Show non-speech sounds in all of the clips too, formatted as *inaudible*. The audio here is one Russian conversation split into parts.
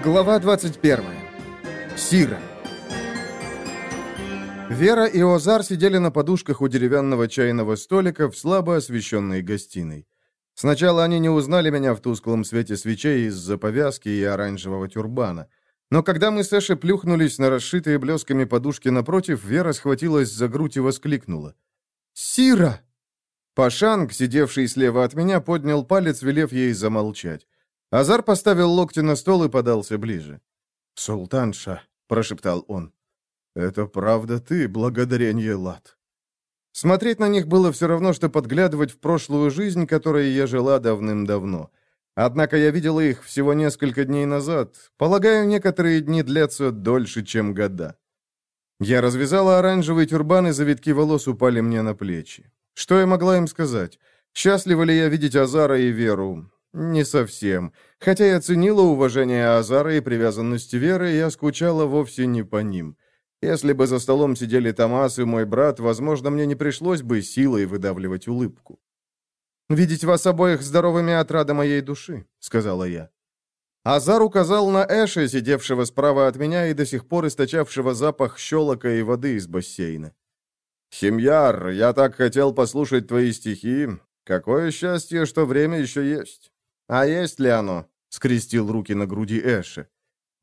Глава 21. Сира. Вера и Озар сидели на подушках у деревянного чайного столика в слабо освещенной гостиной. Сначала они не узнали меня в тусклом свете свечей из-за повязки и оранжевого тюрбана. Но когда мы с Эшей плюхнулись на расшитые блесками подушки напротив, Вера схватилась за грудь и воскликнула. «Сира!» Пашанг, сидевший слева от меня, поднял палец, велев ей замолчать. Азар поставил локти на стол и подался ближе. «Султанша», — прошептал он, — «это правда ты, благодарение лад». Смотреть на них было все равно, что подглядывать в прошлую жизнь, которой я жила давным-давно. Однако я видела их всего несколько дней назад. Полагаю, некоторые дни длятся дольше, чем года. Я развязала оранжевый тюрбан, и завитки волос упали мне на плечи. Что я могла им сказать? Счастлива ли я видеть Азара и Веру? Не совсем. Хотя я ценила уважение Азара и привязанность Веры, я скучала вовсе не по ним. Если бы за столом сидели Томас и мой брат, возможно, мне не пришлось бы силой выдавливать улыбку. «Видеть вас обоих здоровыми от рада моей души», — сказала я. Азар указал на Эша, сидевшего справа от меня и до сих пор источавшего запах щелока и воды из бассейна. «Химьяр, я так хотел послушать твои стихи. Какое счастье, что время еще есть». «А есть ли оно?» — скрестил руки на груди Эши.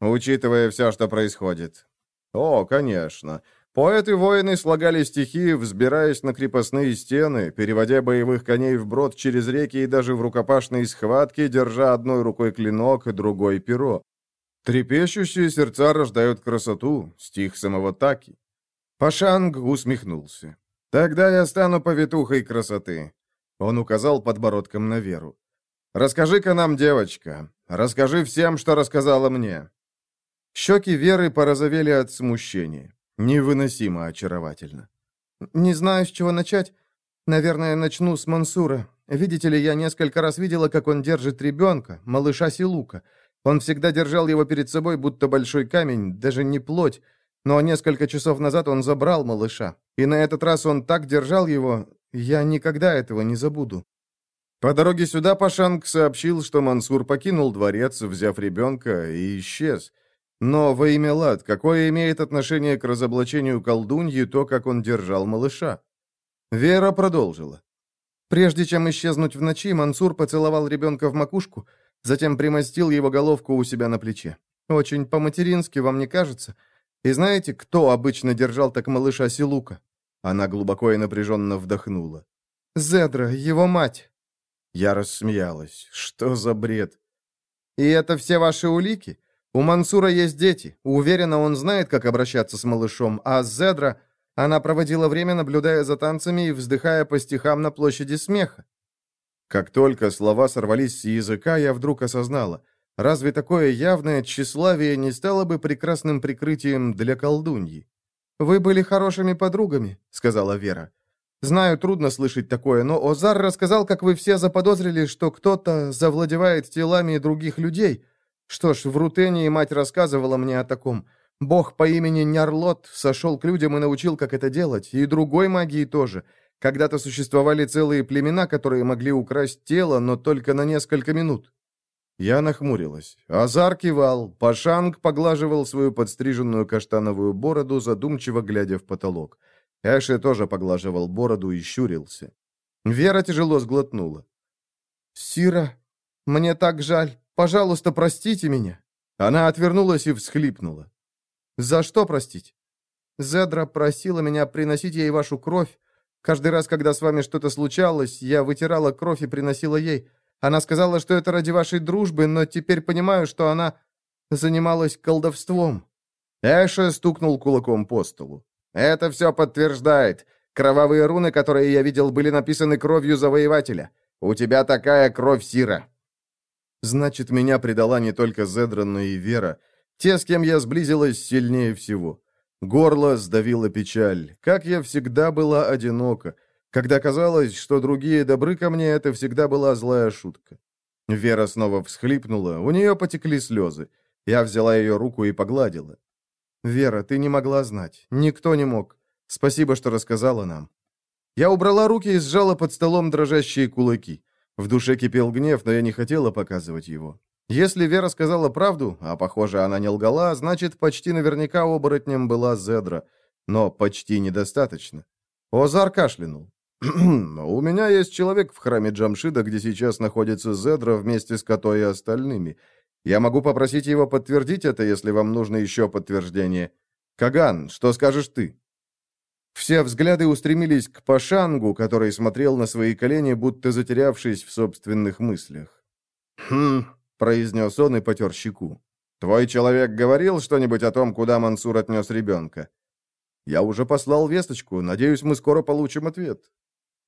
«Учитывая все, что происходит». «О, конечно. Поэты-воины слагали стихи, взбираясь на крепостные стены, переводя боевых коней вброд через реки и даже в рукопашные схватки, держа одной рукой клинок, и другой перо. Трепещущие сердца рождают красоту, стих самого Таки. Пашанг усмехнулся. «Тогда я стану повитухой красоты». Он указал подбородком на Веру. Расскажи-ка нам, девочка, расскажи всем, что рассказала мне». Щеки Веры порозовели от смущения. Невыносимо очаровательно. «Не знаю, с чего начать. Наверное, начну с Мансура. Видите ли, я несколько раз видела, как он держит ребенка, малыша Силука. Он всегда держал его перед собой, будто большой камень, даже не плоть. Но несколько часов назад он забрал малыша. И на этот раз он так держал его, я никогда этого не забуду. По дороге сюда Пашанг сообщил, что Мансур покинул дворец, взяв ребенка, и исчез. Но во имя Лад, какое имеет отношение к разоблачению колдуньи то, как он держал малыша? Вера продолжила. Прежде чем исчезнуть в ночи, Мансур поцеловал ребенка в макушку, затем примостил его головку у себя на плече. Очень по-матерински, вам не кажется? И знаете, кто обычно держал так малыша Силука? Она глубоко и напряженно вдохнула. Зедра, его мать. Я рассмеялась. Что за бред? И это все ваши улики? У Мансура есть дети. Уверена, он знает, как обращаться с малышом. А Зедра... Она проводила время, наблюдая за танцами и вздыхая по стихам на площади смеха. Как только слова сорвались с языка, я вдруг осознала. Разве такое явное тщеславие не стало бы прекрасным прикрытием для колдуньи? «Вы были хорошими подругами», — сказала Вера. Знаю, трудно слышать такое, но Озар рассказал, как вы все заподозрили, что кто-то завладевает телами других людей. Что ж, в Рутении мать рассказывала мне о таком. Бог по имени Нярлот сошел к людям и научил, как это делать, и другой магии тоже. Когда-то существовали целые племена, которые могли украсть тело, но только на несколько минут. Я нахмурилась. Азар кивал, Пашанг поглаживал свою подстриженную каштановую бороду, задумчиво глядя в потолок. Эши тоже поглаживал бороду и щурился. Вера тяжело сглотнула. «Сира, мне так жаль. Пожалуйста, простите меня». Она отвернулась и всхлипнула. «За что простить?» «Зедра просила меня приносить ей вашу кровь. Каждый раз, когда с вами что-то случалось, я вытирала кровь и приносила ей. Она сказала, что это ради вашей дружбы, но теперь понимаю, что она занималась колдовством». Эша стукнул кулаком по столу. Это все подтверждает. Кровавые руны, которые я видел, были написаны кровью завоевателя. У тебя такая кровь Сира. Значит, меня предала не только Зедра, но и Вера. Те, с кем я сблизилась сильнее всего. Горло сдавило печаль. Как я всегда была одинока. Когда казалось, что другие добры ко мне, это всегда была злая шутка. Вера снова всхлипнула, у нее потекли слезы. Я взяла ее руку и погладила. «Вера, ты не могла знать. Никто не мог. Спасибо, что рассказала нам». Я убрала руки и сжала под столом дрожащие кулаки. В душе кипел гнев, но я не хотела показывать его. Если Вера сказала правду, а, похоже, она не лгала, значит, почти наверняка оборотнем была Зедра. Но почти недостаточно. Озар кашлянул. *clears throat* «У меня есть человек в храме Джамшида, где сейчас находится Зедра вместе с Като и остальными. Я могу попросить его подтвердить это, если вам нужно еще подтверждение. Каган, что скажешь ты?» Все взгляды устремились к Пашангу, который смотрел на свои колени, будто затерявшись в собственных мыслях. «Хм», — произнес он и потер щеку. «Твой человек говорил что-нибудь о том, куда Мансур отнес ребенка?» «Я уже послал весточку. Надеюсь, мы скоро получим ответ».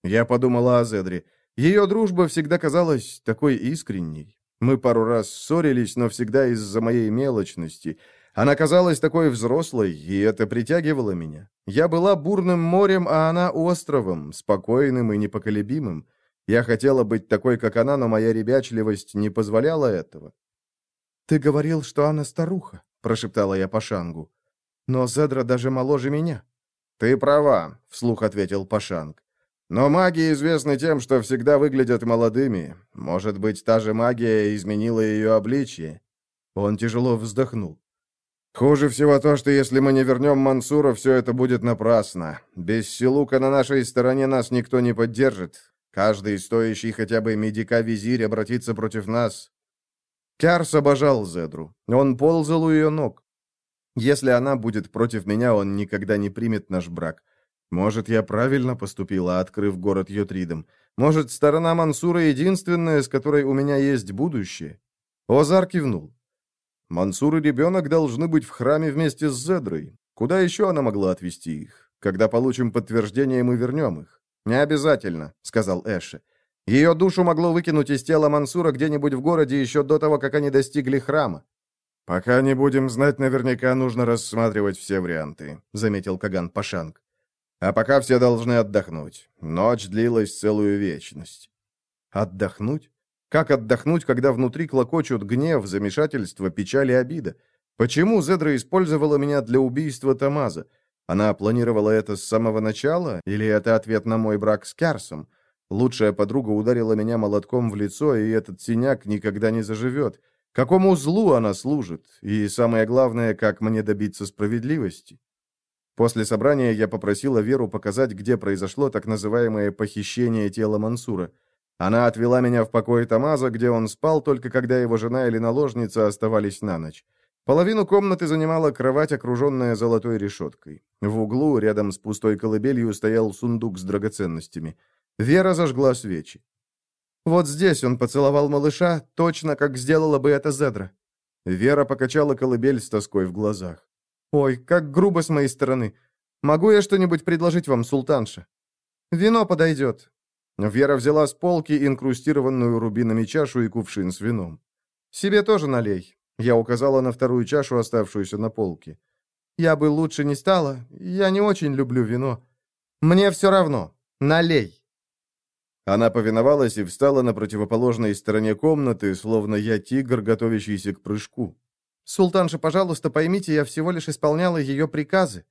Я подумала о Зедре. Ее дружба всегда казалась такой искренней. Мы пару раз ссорились, но всегда из-за моей мелочности. Она казалась такой взрослой, и это притягивало меня. Я была бурным морем, а она островом, спокойным и непоколебимым. Я хотела быть такой, как она, но моя ребячливость не позволяла этого. «Ты говорил, что она старуха», — прошептала я Пашангу. «Но Зедра даже моложе меня». «Ты права», — вслух ответил Пашанг. Но маги известны тем, что всегда выглядят молодыми. Может быть, та же магия изменила ее обличие?» Он тяжело вздохнул. «Хуже всего то, что если мы не вернем Мансура, все это будет напрасно. Без Силука на нашей стороне нас никто не поддержит. Каждый стоящий хотя бы медика-визирь обратится против нас». Кярс обожал Зедру. Он ползал у ее ног. Если она будет против меня, он никогда не примет наш брак. Может, я правильно поступила, открыв город Йотридом. Может, сторона Мансура единственная, с которой у меня есть будущее. Озар кивнул. Мансур и ребенок должны быть в храме вместе с Зедрой. Куда еще она могла отвезти их? Когда получим подтверждение, мы вернем их. «Не обязательно», — сказал Эши. «Ее душу могло выкинуть из тела Мансура где-нибудь в городе еще до того, как они достигли храма». «Пока не будем знать наверняка, нужно рассматривать все варианты», — заметил Каган Пашанг. А пока все должны отдохнуть. Ночь длилась целую вечность. Отдохнуть? Как отдохнуть, когда внутри клокочут гнев, замешательство, печаль и обида? Почему Зедра использовала меня для убийства Тамаза? Она планировала это с самого начала? Или это ответ на мой брак с Керсом? Лучшая подруга ударила меня молотком в лицо, и этот синяк никогда не заживет. Какому злу она служит? И самое главное, как мне добиться справедливости? После собрания я попросила Веру показать, где произошло так называемое похищение тела Мансура. Она отвела меня в покой Тамаза, где он спал, только когда его жена или наложница оставались на ночь. Половину комнаты занимала кровать, окруженная золотой решеткой. В углу, рядом с пустой колыбелью, стоял сундук с драгоценностями. Вера зажгла свечи. «Вот здесь он поцеловал малыша, точно как сделала бы это Зедра». Вера покачала колыбель с тоской в глазах. «Ой, как грубо с моей стороны. Могу я что-нибудь предложить вам, султанша?» «Вино подойдет». Вера взяла с полки инкрустированную рубинами чашу и кувшин с вином. «Себе тоже налей». Я указала на вторую чашу, оставшуюся на полке. «Я бы лучше не стала. Я не очень люблю вино. Мне все равно. Налей». Она повиновалась и встала на противоположной стороне комнаты, словно я тигр, готовящийся к прыжку. «Султанша, пожалуйста, поймите, я всего лишь исполняла ее приказы».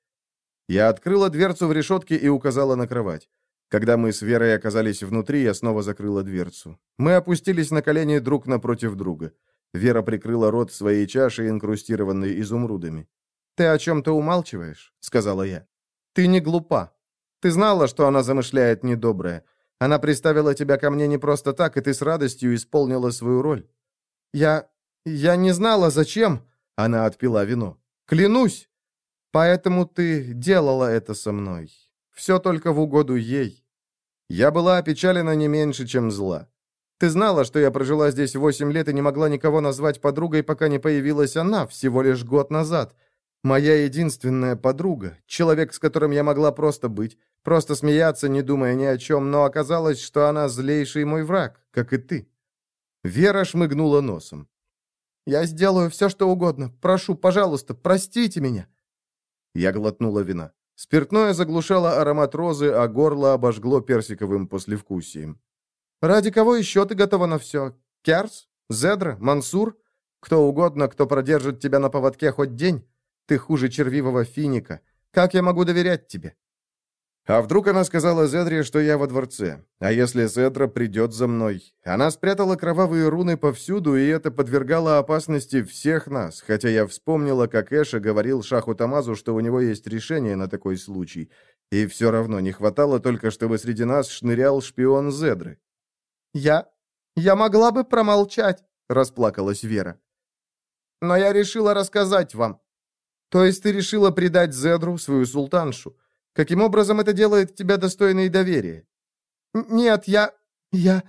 Я открыла дверцу в решетке и указала на кровать. Когда мы с Верой оказались внутри, я снова закрыла дверцу. Мы опустились на колени друг напротив друга. Вера прикрыла рот своей чашей, инкрустированной изумрудами. «Ты о чем-то умалчиваешь?» — сказала я. «Ты не глупа. Ты знала, что она замышляет недоброе. Она приставила тебя ко мне не просто так, и ты с радостью исполнила свою роль. Я... «Я не знала, зачем...» — она отпила вино. «Клянусь! Поэтому ты делала это со мной. Все только в угоду ей. Я была опечалена не меньше, чем зла. Ты знала, что я прожила здесь восемь лет и не могла никого назвать подругой, пока не появилась она, всего лишь год назад. Моя единственная подруга, человек, с которым я могла просто быть, просто смеяться, не думая ни о чем, но оказалось, что она злейший мой враг, как и ты». Вера шмыгнула носом. Я сделаю все, что угодно. Прошу, пожалуйста, простите меня». Я глотнула вина. Спиртное заглушало аромат розы, а горло обожгло персиковым послевкусием. «Ради кого еще ты готова на все? Керс? Зедра? Мансур? Кто угодно, кто продержит тебя на поводке хоть день? Ты хуже червивого финика. Как я могу доверять тебе?» А вдруг она сказала Зедре, что я во дворце? А если Зедра придет за мной? Она спрятала кровавые руны повсюду, и это подвергало опасности всех нас, хотя я вспомнила, как Эша говорил Шаху Тамазу, что у него есть решение на такой случай. И все равно не хватало только, чтобы среди нас шнырял шпион Зедры. «Я... я могла бы промолчать», — расплакалась Вера. «Но я решила рассказать вам». «То есть ты решила предать Зедру, свою султаншу?» Каким образом это делает тебя достойной доверия?» «Нет, я... я...»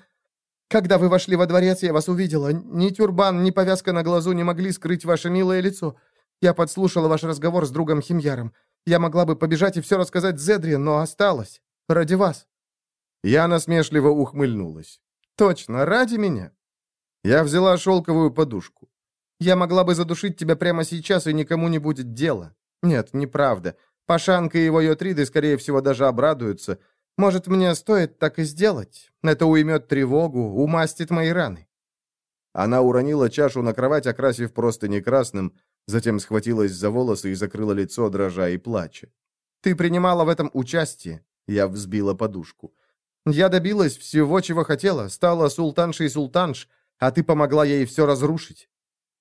«Когда вы вошли во дворец, я вас увидела. Ни тюрбан, ни повязка на глазу не могли скрыть ваше милое лицо. Я подслушала ваш разговор с другом Химьяром. Я могла бы побежать и все рассказать Зедре, но осталась. Ради вас». Я насмешливо ухмыльнулась. «Точно, ради меня». Я взяла шелковую подушку. «Я могла бы задушить тебя прямо сейчас, и никому не будет дела. Нет, неправда. Пашанка и его йотриды, скорее всего, даже обрадуются. Может, мне стоит так и сделать? Это уймет тревогу, умастит мои раны». Она уронила чашу на кровать, окрасив просто не красным, затем схватилась за волосы и закрыла лицо, дрожа и плача. «Ты принимала в этом участие?» Я взбила подушку. «Я добилась всего, чего хотела, стала султаншей султанш, а ты помогла ей все разрушить».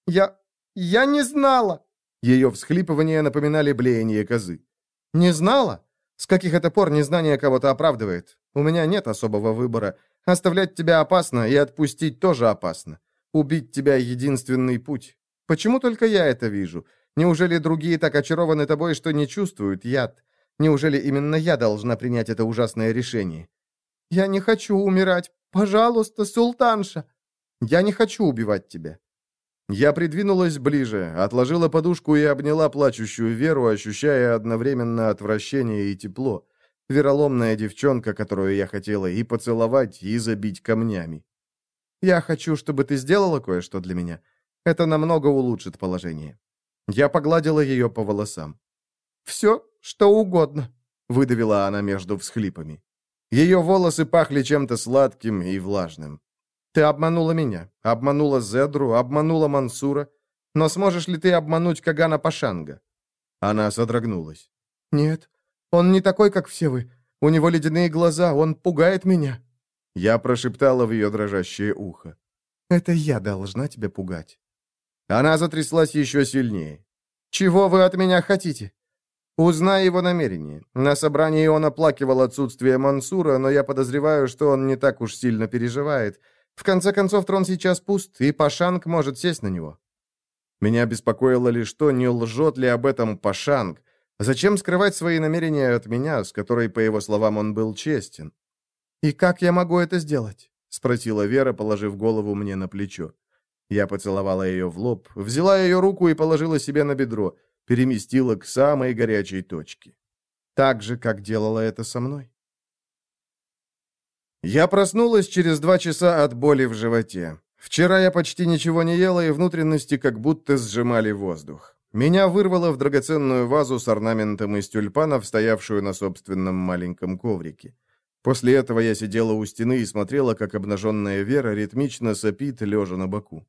«Я... я не знала!» Ее всхлипывания напоминали блеяние козы. «Не знала? С каких это пор незнание кого-то оправдывает? У меня нет особого выбора. Оставлять тебя опасно, и отпустить тоже опасно. Убить тебя — единственный путь. Почему только я это вижу? Неужели другие так очарованы тобой, что не чувствуют яд? Неужели именно я должна принять это ужасное решение? Я не хочу умирать. Пожалуйста, султанша. Я не хочу убивать тебя. Я придвинулась ближе, отложила подушку и обняла плачущую Веру, ощущая одновременно отвращение и тепло. Вероломная девчонка, которую я хотела и поцеловать, и забить камнями. «Я хочу, чтобы ты сделала кое-что для меня. Это намного улучшит положение». Я погладила ее по волосам. «Все, что угодно», — выдавила она между всхлипами. Ее волосы пахли чем-то сладким и влажным. Ты обманула меня, обманула Зедру, обманула Мансура. Но сможешь ли ты обмануть Кагана Пашанга?» Она содрогнулась. «Нет, он не такой, как все вы. У него ледяные глаза, он пугает меня». Я прошептала в ее дрожащее ухо. «Это я должна тебя пугать». Она затряслась еще сильнее. «Чего вы от меня хотите?» «Узнай его намерение. На собрании он оплакивал отсутствие Мансура, но я подозреваю, что он не так уж сильно переживает. В конце концов, трон сейчас пуст, и Пашанг может сесть на него. Меня беспокоило лишь то, не лжет ли об этом Пашанг. Зачем скрывать свои намерения от меня, с которой, по его словам, он был честен? «И как я могу это сделать?» — спросила Вера, положив голову мне на плечо. Я поцеловала ее в лоб, взяла ее руку и положила себе на бедро, переместила к самой горячей точке. Так же, как делала это со мной. Я проснулась через два часа от боли в животе. Вчера я почти ничего не ела, и внутренности как будто сжимали воздух. Меня вырвало в драгоценную вазу с орнаментом из тюльпанов, стоявшую на собственном маленьком коврике. После этого я сидела у стены и смотрела, как обнаженная Вера ритмично сопит, лежа на боку.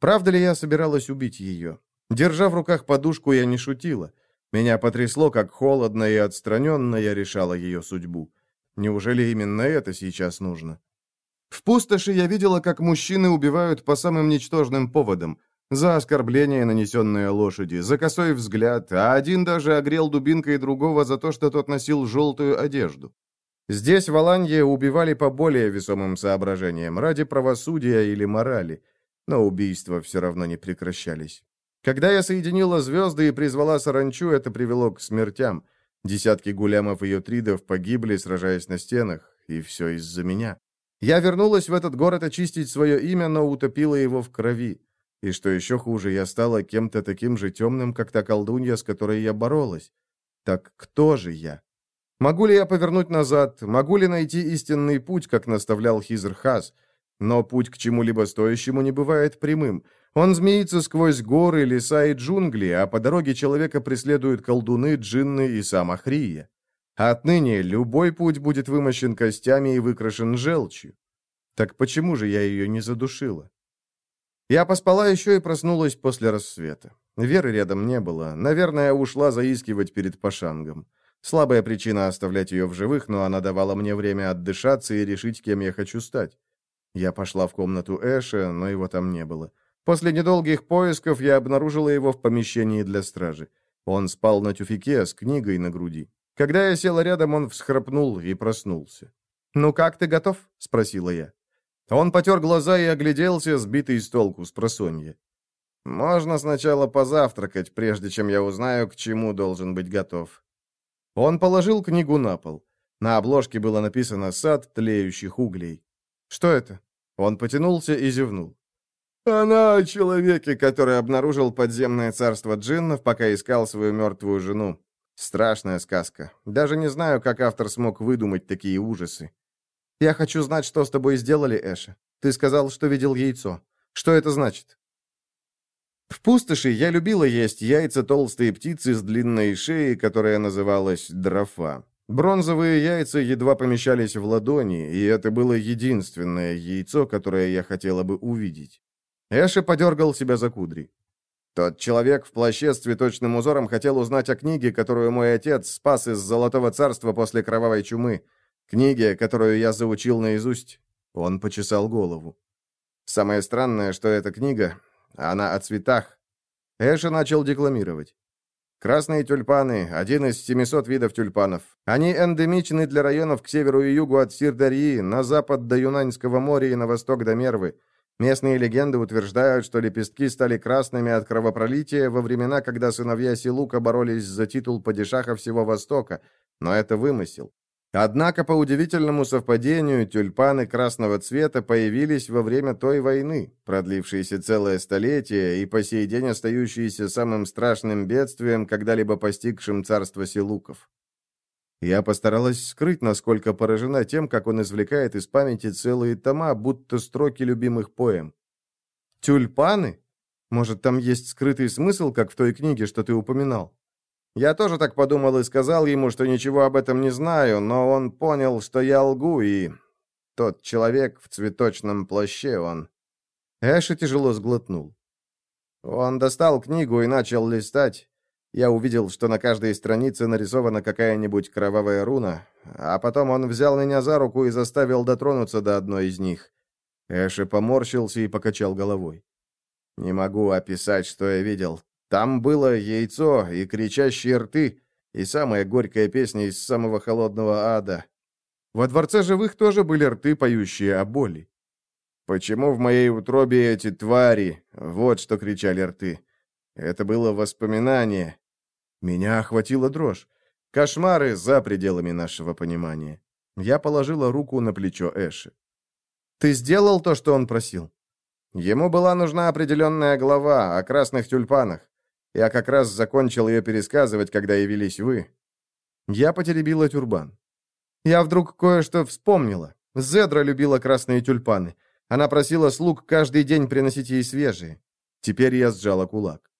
Правда ли я собиралась убить ее? Держа в руках подушку, я не шутила. Меня потрясло, как холодно и отстраненно я решала ее судьбу. Неужели именно это сейчас нужно? В пустоши я видела, как мужчины убивают по самым ничтожным поводам. За оскорбление, нанесенное лошади, за косой взгляд, а один даже огрел дубинкой другого за то, что тот носил желтую одежду. Здесь, в Аланье, убивали по более весомым соображениям, ради правосудия или морали, но убийства все равно не прекращались. Когда я соединила звезды и призвала саранчу, это привело к смертям. Десятки гулямов и ютридов погибли, сражаясь на стенах, и все из-за меня. Я вернулась в этот город очистить свое имя, но утопила его в крови. И что еще хуже, я стала кем-то таким же темным, как та колдунья, с которой я боролась. Так кто же я? Могу ли я повернуть назад? Могу ли найти истинный путь, как наставлял Хизрхас? Но путь к чему-либо стоящему не бывает прямым. Он змеится сквозь горы, леса и джунгли, а по дороге человека преследуют колдуны, джинны и сам Ахрия. Отныне любой путь будет вымощен костями и выкрашен желчью. Так почему же я ее не задушила? Я поспала еще и проснулась после рассвета. Веры рядом не было. Наверное, ушла заискивать перед Пашангом. Слабая причина оставлять ее в живых, но она давала мне время отдышаться и решить, кем я хочу стать. Я пошла в комнату Эша, но его там не было. После недолгих поисков я обнаружила его в помещении для стражи. Он спал на тюфике с книгой на груди. Когда я села рядом, он всхрапнул и проснулся. «Ну как, ты готов?» — спросила я. Он потер глаза и огляделся, сбитый с толку с просонья. «Можно сначала позавтракать, прежде чем я узнаю, к чему должен быть готов». Он положил книгу на пол. На обложке было написано «Сад тлеющих углей». «Что это?» Он потянулся и зевнул. «Она о человеке, который обнаружил подземное царство джиннов, пока искал свою мертвую жену. Страшная сказка. Даже не знаю, как автор смог выдумать такие ужасы. Я хочу знать, что с тобой сделали, Эша. Ты сказал, что видел яйцо. Что это значит?» В пустоши я любила есть яйца толстой птицы с длинной шеей, которая называлась дрофа. Бронзовые яйца едва помещались в ладони, и это было единственное яйцо, которое я хотела бы увидеть. Эша подергал себя за кудри. Тот человек в плаще с цветочным узором хотел узнать о книге, которую мой отец спас из Золотого Царства после кровавой чумы. Книге, которую я заучил наизусть. Он почесал голову. Самое странное, что эта книга, она о цветах. Эша начал декламировать. Красные тюльпаны – один из 700 видов тюльпанов. Они эндемичны для районов к северу и югу от Сирдарьи, на запад до Юнаньского моря и на восток до Мервы. Местные легенды утверждают, что лепестки стали красными от кровопролития во времена, когда сыновья Силука боролись за титул падишаха всего Востока, но это вымысел. Однако, по удивительному совпадению, тюльпаны красного цвета появились во время той войны, продлившейся целое столетие и по сей день остающиеся самым страшным бедствием, когда-либо постигшим царство Силуков. Я постаралась скрыть, насколько поражена тем, как он извлекает из памяти целые тома, будто строки любимых поэм. «Тюльпаны? Может, там есть скрытый смысл, как в той книге, что ты упоминал?» Я тоже так подумал и сказал ему, что ничего об этом не знаю, но он понял, что я лгу, и... Тот человек в цветочном плаще, он... Эша тяжело сглотнул. Он достал книгу и начал листать. Я увидел, что на каждой странице нарисована какая-нибудь кровавая руна, а потом он взял меня за руку и заставил дотронуться до одной из них. Эша поморщился и покачал головой. «Не могу описать, что я видел. Там было яйцо и кричащие рты, и самая горькая песня из самого холодного ада. Во Дворце Живых тоже были рты, поющие о боли. «Почему в моей утробе эти твари?» Вот что кричали рты. Это было воспоминание. Меня охватила дрожь. Кошмары за пределами нашего понимания. Я положила руку на плечо Эши. «Ты сделал то, что он просил?» Ему была нужна определенная глава о красных тюльпанах. Я как раз закончил ее пересказывать, когда явились вы. Я потеребила тюрбан. Я вдруг кое-что вспомнила. Зедра любила красные тюльпаны. Она просила слуг каждый день приносить ей свежие. Теперь я сжала кулак.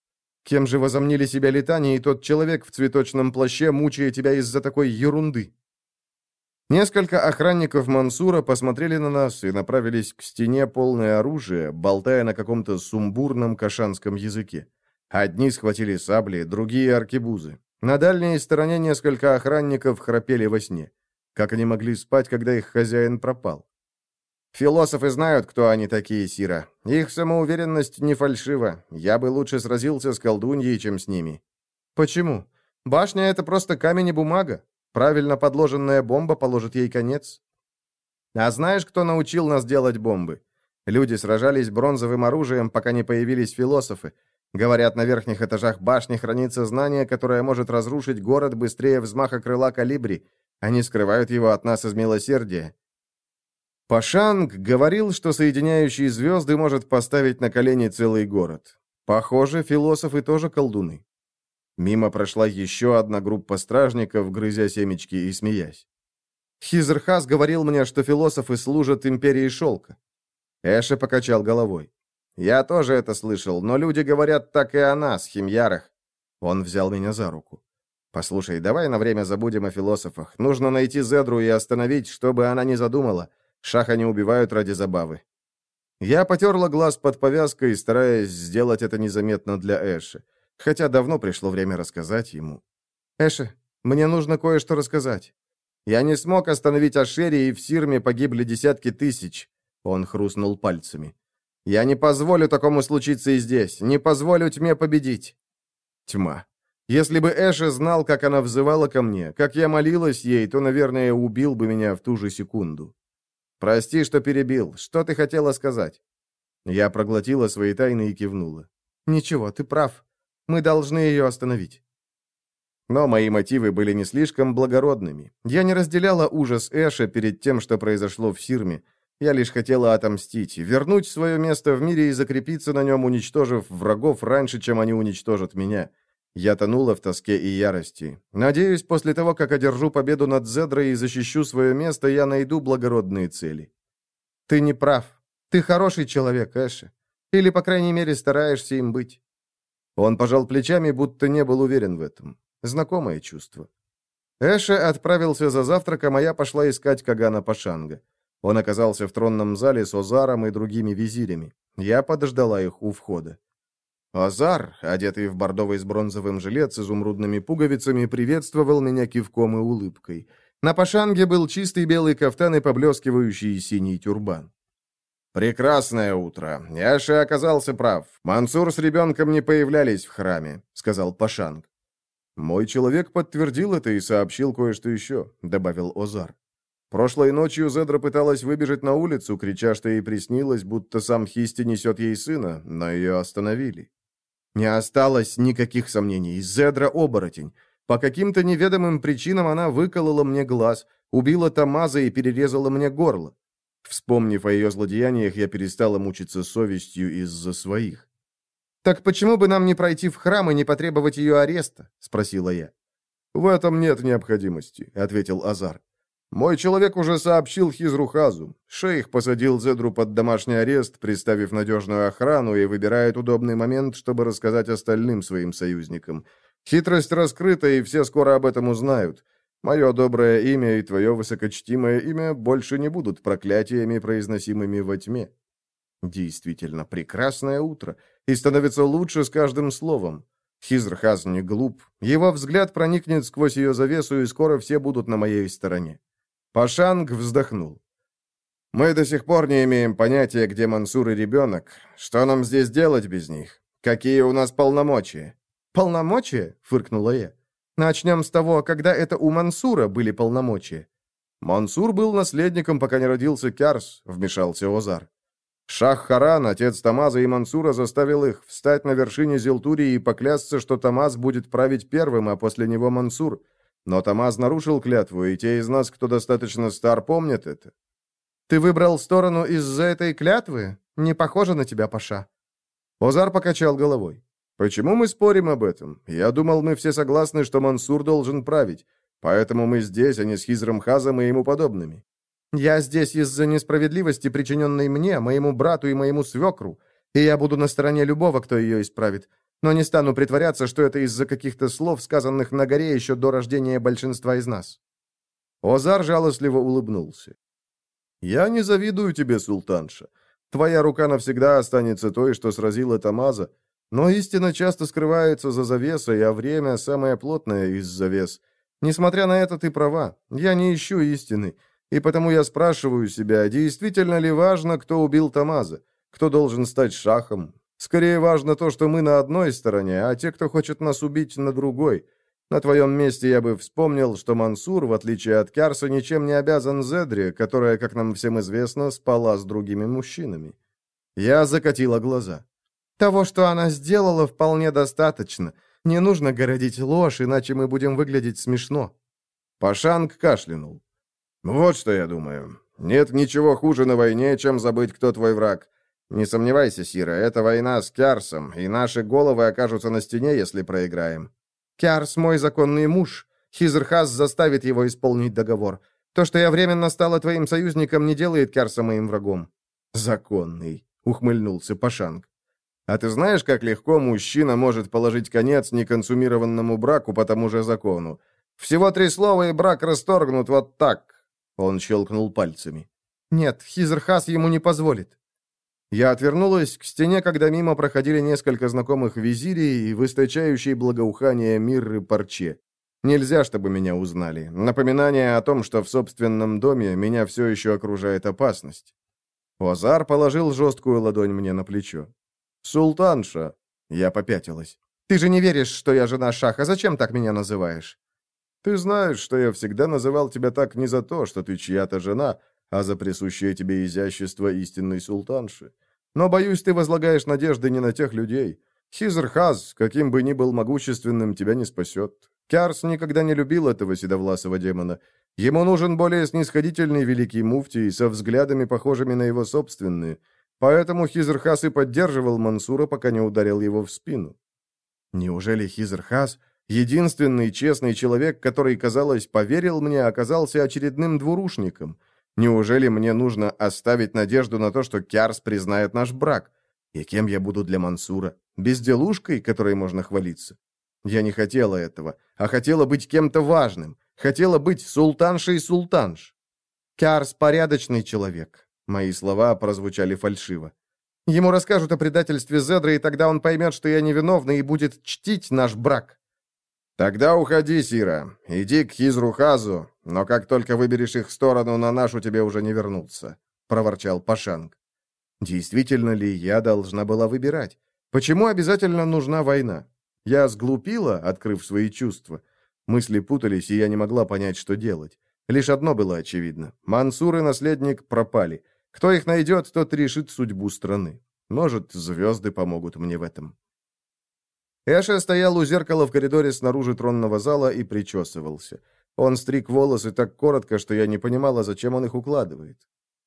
Кем же возомнили себя летание и тот человек в цветочном плаще, мучая тебя из-за такой ерунды? Несколько охранников Мансура посмотрели на нас и направились к стене полное оружие, болтая на каком-то сумбурном кашанском языке. Одни схватили сабли, другие — аркебузы. На дальней стороне несколько охранников храпели во сне. Как они могли спать, когда их хозяин пропал? Философы знают, кто они такие, Сира. Их самоуверенность не фальшива. Я бы лучше сразился с колдуньей, чем с ними. Почему? Башня — это просто камень и бумага. Правильно подложенная бомба положит ей конец. А знаешь, кто научил нас делать бомбы? Люди сражались бронзовым оружием, пока не появились философы. Говорят, на верхних этажах башни хранится знание, которое может разрушить город быстрее взмаха крыла калибри. Они скрывают его от нас из милосердия. Пашанг говорил, что соединяющие звезды может поставить на колени целый город. Похоже, философы тоже колдуны. Мимо прошла еще одна группа стражников, грызя семечки и смеясь. Хизерхас говорил мне, что философы служат империи шелка. Эша покачал головой. «Я тоже это слышал, но люди говорят так и о нас, химьярах». Он взял меня за руку. «Послушай, давай на время забудем о философах. Нужно найти Зедру и остановить, чтобы она не задумала. Шаха не убивают ради забавы». Я потерла глаз под повязкой, стараясь сделать это незаметно для Эши. Хотя давно пришло время рассказать ему. «Эша, Мне нужно кое-что рассказать. Я не смог остановить Ашери, и в Сирме погибли десятки тысяч». Он хрустнул пальцами. «Я не позволю такому случиться и здесь. Не позволю тьме победить». Тьма. Если бы Эша знал, как она взывала ко мне, как я молилась ей, то, наверное, убил бы меня в ту же секунду. «Прости, что перебил. Что ты хотела сказать?» Я проглотила свои тайны и кивнула. «Ничего, ты прав. Мы должны ее остановить». Но мои мотивы были не слишком благородными. Я не разделяла ужас Эша перед тем, что произошло в Сирме. Я лишь хотела отомстить, вернуть свое место в мире и закрепиться на нем, уничтожив врагов раньше, чем они уничтожат меня. Я тонула в тоске и ярости. Надеюсь, после того, как одержу победу над Зедрой и защищу свое место, я найду благородные цели. Ты не прав. Ты хороший человек, Эша. Или, по крайней мере, стараешься им быть. Он пожал плечами, будто не был уверен в этом. Знакомое чувство. Эша отправился за завтраком, а я пошла искать Кагана Пашанга. Он оказался в тронном зале с Озаром и другими визирями. Я подождала их у входа. Озар, одетый в бордовый с бронзовым жилет с изумрудными пуговицами, приветствовал меня кивком и улыбкой. На Пашанге был чистый белый кафтан и поблескивающий синий тюрбан. «Прекрасное утро. Яша оказался прав. Мансур с ребенком не появлялись в храме», — сказал Пашанг. «Мой человек подтвердил это и сообщил кое-что еще», — добавил Озар. Прошлой ночью Зедра пыталась выбежать на улицу, крича, что ей приснилось, будто сам Хисти несет ей сына, но ее остановили. Не осталось никаких сомнений. Зедра — оборотень. По каким-то неведомым причинам она выколола мне глаз, убила Тамаза и перерезала мне горло. Вспомнив о ее злодеяниях, я перестала мучиться совестью из-за своих. «Так почему бы нам не пройти в храм и не потребовать ее ареста?» — спросила я. «В этом нет необходимости», — ответил Азар. «Мой человек уже сообщил Хизрухазу. Шейх посадил Зедру под домашний арест, приставив надежную охрану, и выбирает удобный момент, чтобы рассказать остальным своим союзникам. Хитрость раскрыта, и все скоро об этом узнают. Мое доброе имя и твое высокочтимое имя больше не будут проклятиями, произносимыми во тьме». Действительно, прекрасное утро и становится лучше с каждым словом. Хизрхаз не глуп. Его взгляд проникнет сквозь ее завесу, и скоро все будут на моей стороне. Пашанг вздохнул. «Мы до сих пор не имеем понятия, где Мансур и ребенок. Что нам здесь делать без них? Какие у нас полномочия?» «Полномочия?» — фыркнула я. «Начнем с того, когда это у Мансура были полномочия». «Мансур был наследником, пока не родился Кярс», — вмешался Озар. Шах-Харан, отец Тамаза и Мансура, заставил их встать на вершине Зелтурии и поклясться, что Тамаз будет править первым, а после него Мансур. Но Тамаз нарушил клятву, и те из нас, кто достаточно стар, помнят это. «Ты выбрал сторону из-за этой клятвы? Не похоже на тебя, Паша». Озар покачал головой. «Почему мы спорим об этом? Я думал, мы все согласны, что Мансур должен править. Поэтому мы здесь, а не с Хизром Хазом и ему подобными. Я здесь из-за несправедливости, причиненной мне, моему брату и моему свекру, и я буду на стороне любого, кто ее исправит. Но не стану притворяться, что это из-за каких-то слов, сказанных на горе еще до рождения большинства из нас». Озар жалостливо улыбнулся. «Я не завидую тебе, султанша. Твоя рука навсегда останется той, что сразила Тамаза, но истина часто скрывается за завесой, а время самое плотное из завес. Несмотря на это, ты права. Я не ищу истины. И потому я спрашиваю себя, действительно ли важно, кто убил Тамаза? Кто должен стать шахом? Скорее важно то, что мы на одной стороне, а те, кто хочет нас убить, на другой. На твоем месте я бы вспомнил, что Мансур, в отличие от Кярса, ничем не обязан Зедре, которая, как нам всем известно, спала с другими мужчинами. Я закатила глаза. Того, что она сделала, вполне достаточно. Не нужно городить ложь, иначе мы будем выглядеть смешно. Пашанг кашлянул. «Вот что я думаю. Нет ничего хуже на войне, чем забыть, кто твой враг. Не сомневайся, Сира, это война с Кярсом, и наши головы окажутся на стене, если проиграем. Кярс мой законный муж. Хизерхас заставит его исполнить договор. То, что я временно стала твоим союзником, не делает Кярса моим врагом». «Законный», — ухмыльнулся Пашанг. «А ты знаешь, как легко мужчина может положить конец неконсумированному браку по тому же закону? Всего три слова, и брак расторгнут вот так, он щелкнул пальцами. «Нет, Хизерхас ему не позволит». Я отвернулась к стене, когда мимо проходили несколько знакомых визирей и выстачающие благоухание Мирры Парче. Нельзя, чтобы меня узнали. Напоминание о том, что в собственном доме меня все еще окружает опасность. Озар положил жесткую ладонь мне на плечо. «Султанша!» Я попятилась. «Ты же не веришь, что я жена Шаха. Зачем так меня называешь?» «Ты знаешь, что я всегда называл тебя так не за то, что ты чья-то жена, а за присущее тебе изящество истинной султанши. Но, боюсь, ты возлагаешь надежды не на тех людей. Хизрхаз, каким бы ни был могущественным, тебя не спасет. Кярс никогда не любил этого седовласого демона. Ему нужен более снисходительный великий муфтий со взглядами, похожими на его собственные. Поэтому Хизрхас и поддерживал Мансура, пока не ударил его в спину. Неужели Хизрхас, единственный честный человек, который, казалось, поверил мне, оказался очередным двурушником? Неужели мне нужно оставить надежду на то, что Кярс признает наш брак? И кем я буду для Мансура? Безделушкой, которой можно хвалиться? Я не хотела этого, а хотела быть кем-то важным. Хотела быть султаншей-султанш. Кярс порядочный человек. Мои слова прозвучали фальшиво. Ему расскажут о предательстве Зедра, и тогда он поймет, что я невиновна, и будет чтить наш брак. «Тогда уходи, Сира. Иди к Хизрухазу, но как только выберешь их сторону, на нашу тебе уже не вернуться», — проворчал Пашанг. «Действительно ли я должна была выбирать? Почему обязательно нужна война? Я сглупила, открыв свои чувства. Мысли путались, и я не могла понять, что делать. Лишь одно было очевидно. Мансур и наследник пропали. Кто их найдет, тот решит судьбу страны. Может, звезды помогут мне в этом. Эша стоял у зеркала в коридоре снаружи тронного зала и причесывался. Он стриг волосы так коротко, что я не понимала, зачем он их укладывает.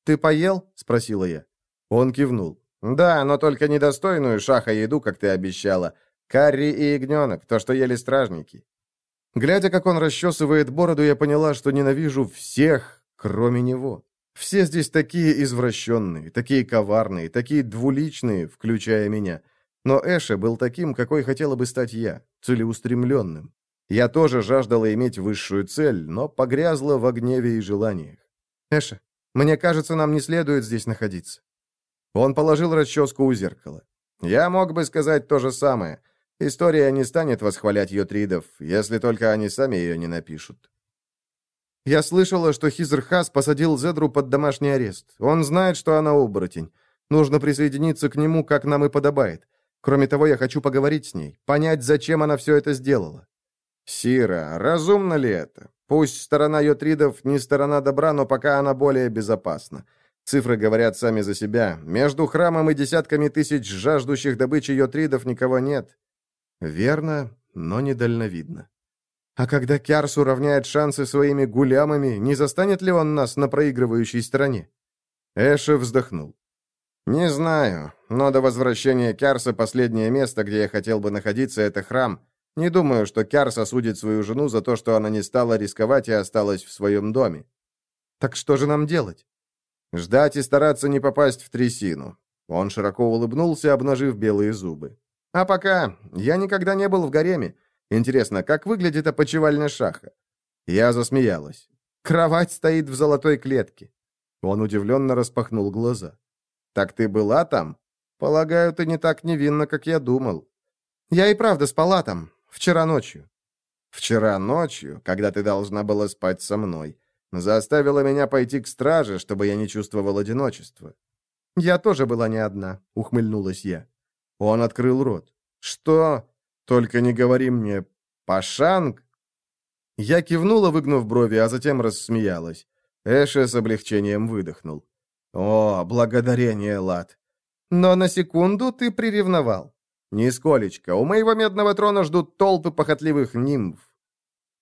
«Ты поел?» — спросила я. Он кивнул. «Да, но только недостойную шаха еду, как ты обещала. Карри и ягненок, то, что ели стражники. Глядя, как он расчесывает бороду, я поняла, что ненавижу всех, кроме него. Все здесь такие извращенные, такие коварные, такие двуличные, включая меня. Но Эша был таким, какой хотела бы стать я, целеустремленным. Я тоже жаждала иметь высшую цель, но погрязла в гневе и желаниях. «Эша, мне кажется, нам не следует здесь находиться». Он положил расческу у зеркала. «Я мог бы сказать то же самое, История не станет восхвалять Йотридов, если только они сами ее не напишут. Я слышала, что Хизрхас посадил Зедру под домашний арест. Он знает, что она оборотень. Нужно присоединиться к нему, как нам и подобает. Кроме того, я хочу поговорить с ней, понять, зачем она все это сделала. Сира, разумно ли это? Пусть сторона Йотридов не сторона добра, но пока она более безопасна. Цифры говорят сами за себя. Между храмом и десятками тысяч жаждущих добычи Йотридов никого нет. Верно, но недальновидно. А когда Кярс уравняет шансы своими гулямами, не застанет ли он нас на проигрывающей стороне? Эша вздохнул. «Не знаю, но до возвращения Кярса последнее место, где я хотел бы находиться, это храм. Не думаю, что Кярс осудит свою жену за то, что она не стала рисковать и осталась в своем доме. Так что же нам делать? Ждать и стараться не попасть в трясину. Он широко улыбнулся, обнажив белые зубы. А пока я никогда не был в гареме. Интересно, как выглядит опочивальня шаха? Я засмеялась. Кровать стоит в золотой клетке. Он удивленно распахнул глаза. «Так ты была там? Полагаю, ты не так невинна, как я думал». «Я и правда спала там. Вчера ночью». «Вчера ночью, когда ты должна была спать со мной. Заставила меня пойти к страже, чтобы я не чувствовал одиночества». «Я тоже была не одна», — ухмыльнулась я. Он открыл рот. «Что? Только не говори мне, Пашанг?» Я кивнула, выгнув брови, а затем рассмеялась. Эша с облегчением выдохнул. «О, благодарение, Лад!» «Но на секунду ты приревновал». «Нисколечко. У моего медного трона ждут толпы похотливых нимф».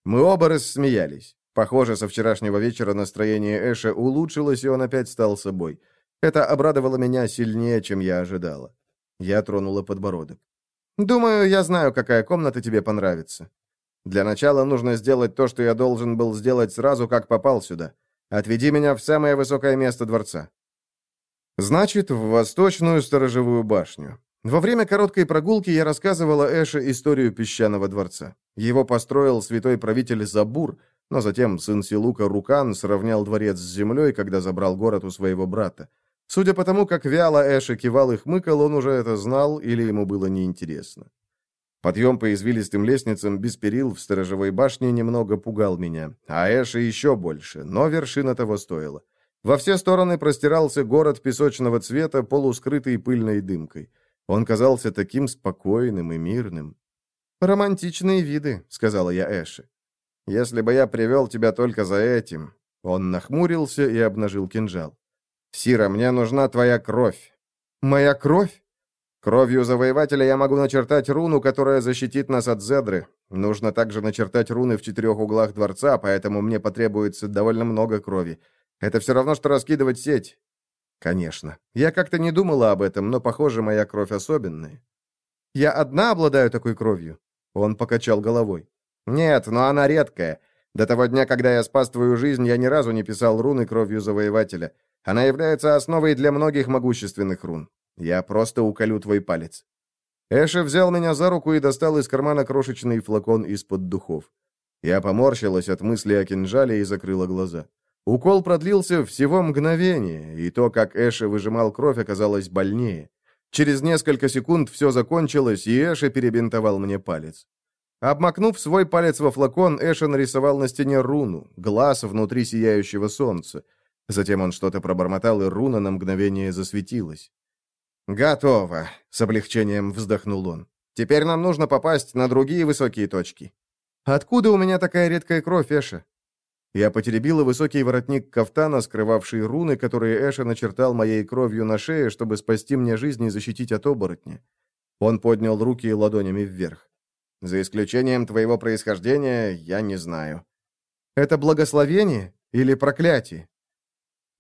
Мы оба рассмеялись. Похоже, со вчерашнего вечера настроение Эша улучшилось, и он опять стал собой. Это обрадовало меня сильнее, чем я ожидала. Я тронула подбородок. «Думаю, я знаю, какая комната тебе понравится. Для начала нужно сделать то, что я должен был сделать сразу, как попал сюда. Отведи меня в самое высокое место дворца». Значит, в восточную сторожевую башню. Во время короткой прогулки я рассказывала Эше историю песчаного дворца. Его построил святой правитель Забур, но затем сын Силука Рукан сравнял дворец с землей, когда забрал город у своего брата. Судя по тому, как вяло Эша кивал и хмыкал, он уже это знал или ему было неинтересно. Подъем по извилистым лестницам без перил в сторожевой башне немного пугал меня, а Эша еще больше, но вершина того стоила. Во все стороны простирался город песочного цвета, полускрытый пыльной дымкой. Он казался таким спокойным и мирным. «Романтичные виды», — сказала я Эше. «Если бы я привел тебя только за этим...» Он нахмурился и обнажил кинжал. «Сира, мне нужна твоя кровь». «Моя кровь?» «Кровью завоевателя я могу начертать руну, которая защитит нас от Зедры. Нужно также начертать руны в четырех углах дворца, поэтому мне потребуется довольно много крови. Это все равно, что раскидывать сеть». «Конечно. Я как-то не думала об этом, но, похоже, моя кровь особенная». «Я одна обладаю такой кровью?» Он покачал головой. «Нет, но она редкая. До того дня, когда я спас твою жизнь, я ни разу не писал руны кровью завоевателя. Она является основой для многих могущественных рун. Я просто уколю твой палец». Эша взял меня за руку и достал из кармана крошечный флакон из-под духов. Я поморщилась от мысли о кинжале и закрыла глаза. Укол продлился всего мгновение, и то, как Эша выжимал кровь, оказалось больнее. Через несколько секунд все закончилось, и Эша перебинтовал мне палец. Обмакнув свой палец во флакон, Эша нарисовал на стене руну, глаз внутри сияющего солнца. Затем он что-то пробормотал, и руна на мгновение засветилась. «Готово», — с облегчением вздохнул он. «Теперь нам нужно попасть на другие высокие точки». «Откуда у меня такая редкая кровь, Эша?» Я потеребила высокий воротник кафтана, скрывавший руны, которые Эша начертал моей кровью на шее, чтобы спасти мне жизнь и защитить от оборотня. Он поднял руки ладонями вверх. «За исключением твоего происхождения, я не знаю». «Это благословение или проклятие?»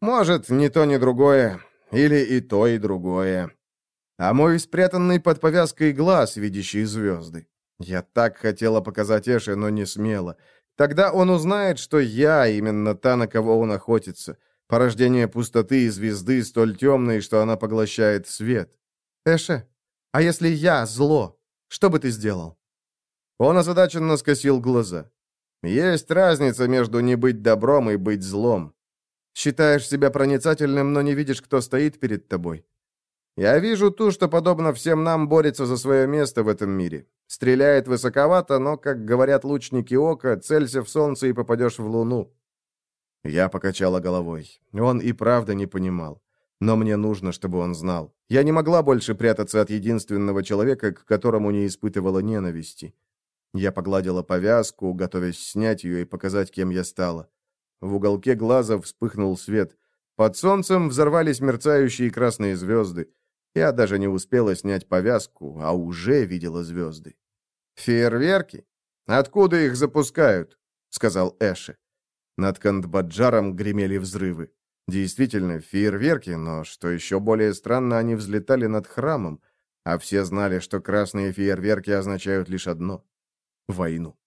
«Может, ни то, ни другое. Или и то, и другое. А мой спрятанный под повязкой глаз, видящий звезды. Я так хотела показать Эше, но не смела. Тогда он узнает, что я именно та, на кого он охотится. Порождение пустоты и звезды столь темной, что она поглощает свет. Эше, а если я зло, что бы ты сделал? Он озадаченно скосил глаза. Есть разница между не быть добром и быть злом. Считаешь себя проницательным, но не видишь, кто стоит перед тобой. Я вижу ту, что, подобно всем нам, борется за свое место в этом мире. Стреляет высоковато, но, как говорят лучники ока, целься в солнце и попадешь в луну. Я покачала головой. Он и правда не понимал. Но мне нужно, чтобы он знал. Я не могла больше прятаться от единственного человека, к которому не испытывала ненависти. Я погладила повязку, готовясь снять ее и показать, кем я стала. В уголке глаза вспыхнул свет. Под солнцем взорвались мерцающие красные звезды. Я даже не успела снять повязку, а уже видела звезды. «Фейерверки? Откуда их запускают?» — сказал Эши. Над Кандбаджаром гремели взрывы. Действительно, фейерверки, но, что еще более странно, они взлетали над храмом, а все знали, что красные фейерверки означают лишь одно — войну.